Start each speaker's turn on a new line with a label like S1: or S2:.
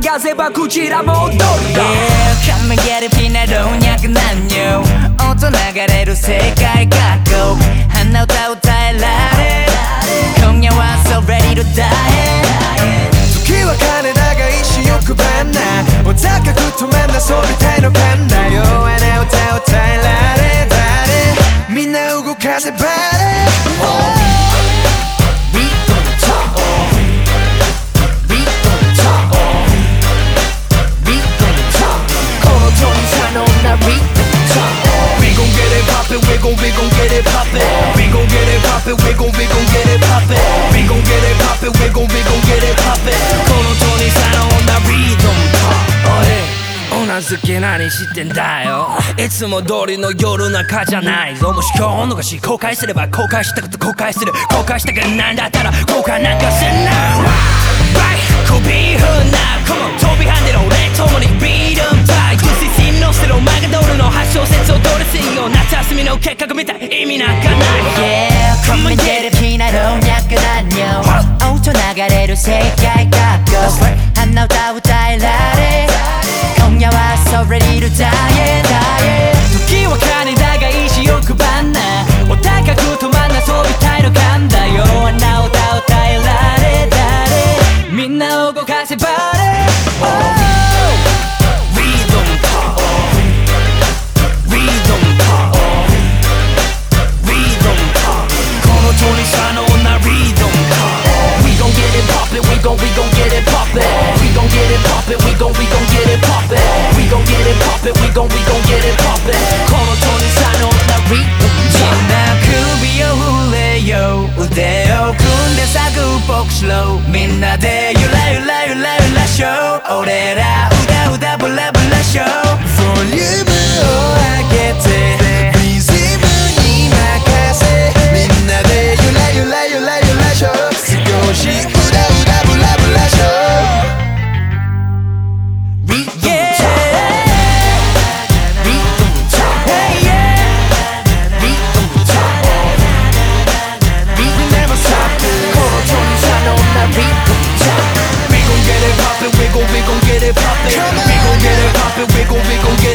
S1: 가세 바꾸지라 못돌이야
S2: Yeah, come and get it 피나로 약은 안녕 어떤 나가래로 색깔 갖고 하나 웃다 웃다 라레 공야 왔어 ready to die
S3: 時は金長いしよくばんなお高く止めんなそびたいのかんだよ穴を歌を耐えられたれみんな動かせばれ
S1: 리
S3: Gon' we gon' get it poppin'. We gon' get it poppin', we gon' we gon' get it poppin'. We gon' get it poppin', we gon' we gon' get it poppin'. このトにさのなリズムおい同じけ何してんだよいつも通りの夜中じゃないぞもし今日のがし後悔すれば後悔したこと後悔する後悔したからなんだったら後悔なんかせんな通りすぎよ夏休みの計画みたい意味なんかない
S2: Yeah, come and get it 피나로 약은 안녕 엄청 나가래로 색깔 갖고 하나 웃다 웃다 라레 공야 왔어 ready to die die 時は
S3: stop.
S1: We gon' we gon' get it poppin'.
S2: Call on Tony, sign on the repeat. Yeah. Yo, Udeo, Kun, Desagu, Pok, Slow, Minna, De, Yula, Yula, Yula, Yula, Show, Ode, Rao. I've been wiggle, wiggle, yeah.